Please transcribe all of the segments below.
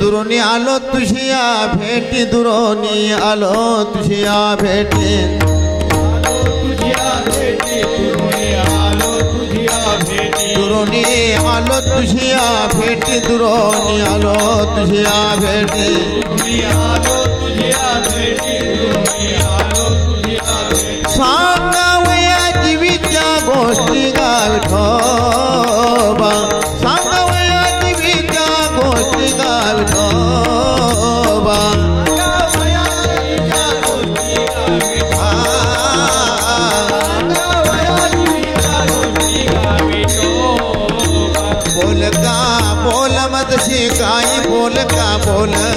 দুরনি আলো তুষিয়া ভেটি, দুরনি আলো তুষিয়া ভেটি। আলো তুষিয়া ভেটি, দুরনি আলো তুষিয়া ভেটে। আলো তুষিয়া ভেটে আলো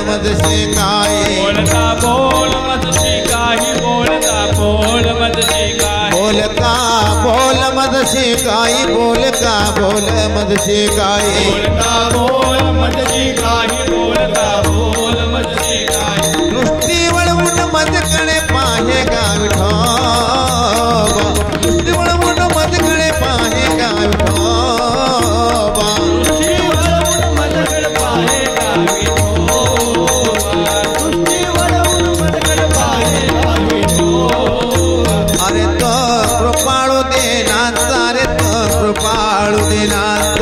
मत सिखाई बोलता बोल मत सिखाई बोलता बोल मत सिखाई बोलता बोल मत सिखाई बोलता बोल मत सिखाई बोलता बोल ಪಾಳುನೆ ನಾಥ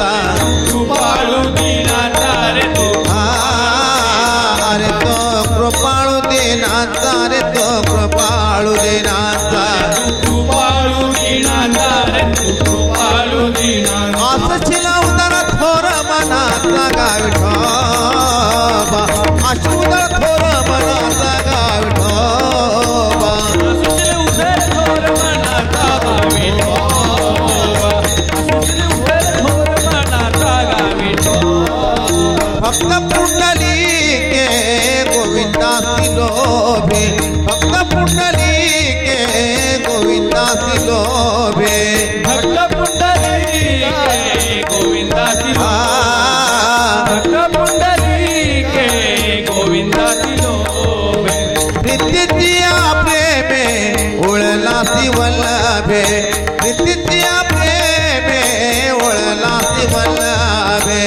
ಸಿಲೋಬೆ ಭಕ್ತ ಪುಂಡಲೀಕೆ ಗೋವಿಂದ ಸಿಲೋಬೆ ಭಕ್ತ ಪುಂಡಲೀಕೆ ಗೋವಿಂದ ಸಿಲೋಬೆ ಭಕ್ತ ಪುಂಡಲೀಕೆ ಗೋವಿಂದ ಸಿಲೋಬೆ ನಿತ್ಯ ಪ್ರೇಮೆ ಉಳಲ ಶಿವಲ್ಲಭೆ ನಿತ್ಯ ಪ್ರೇಮೆ ಉಳಲ ಶಿವಲ್ಲಭೆ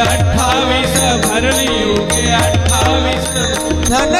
अट्ठावीस भरली उगे अट्ठावीस। धन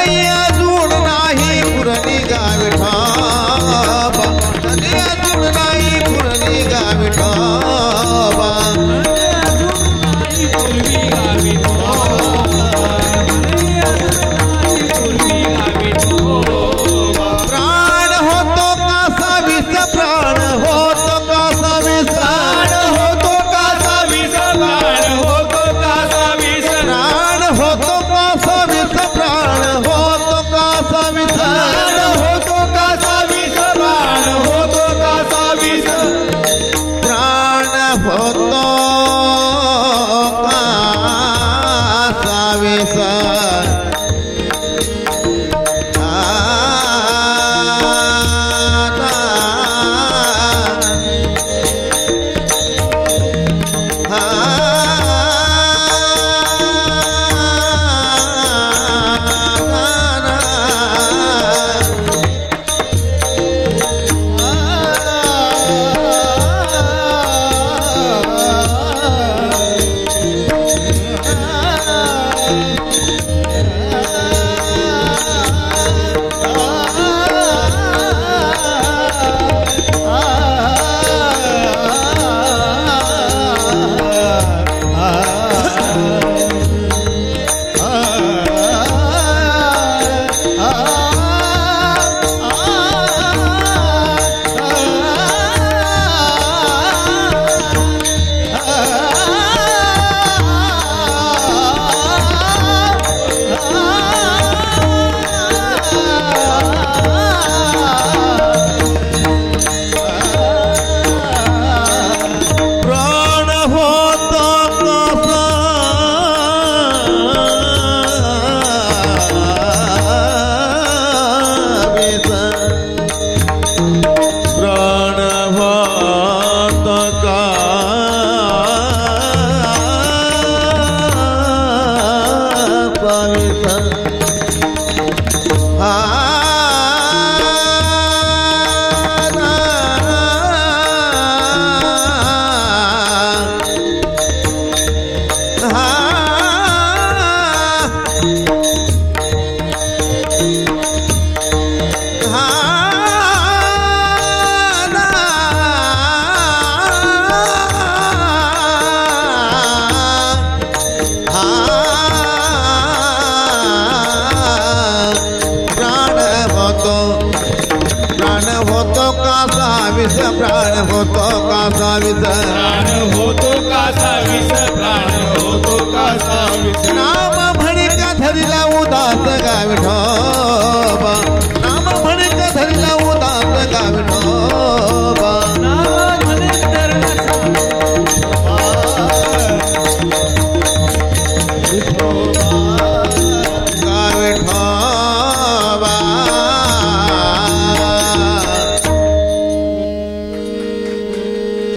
प्राण होतो कासा विष प्राण होतो कासा विष प्राण होतो कासा विष नाम म्हणिका धरिला उदास गाविठो.